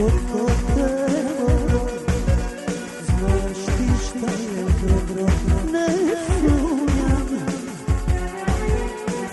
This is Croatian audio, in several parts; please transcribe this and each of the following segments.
good.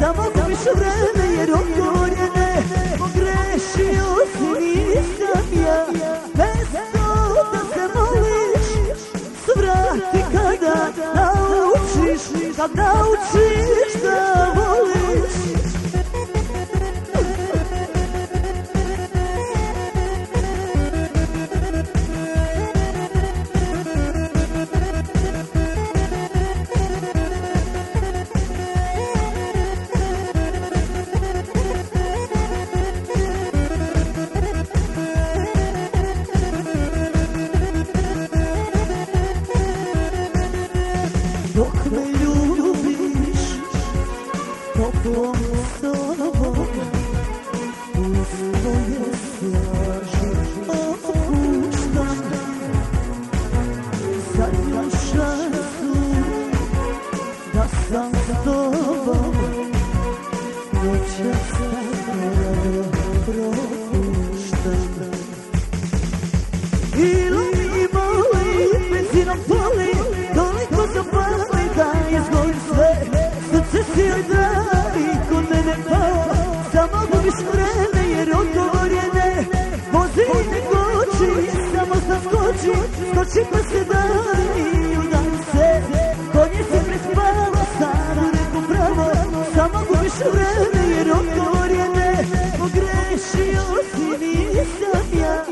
Samo gubiš vreme jer odgovorene Pogrešio si nisam ja. Mesto da se moliš Svrati kada naučiš. Kada naučiš da voliš Dali ko se é vali, dali ko se vali, da. noću skočimo se dalje u dan se Konje se prespala sam reku pravo Samo gubiš vreme jer odgovor je Pogrešio si nisam ja.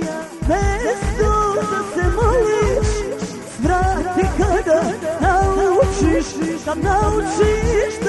Mesto da se moliš Svrati kada naučiš. Kad naučiš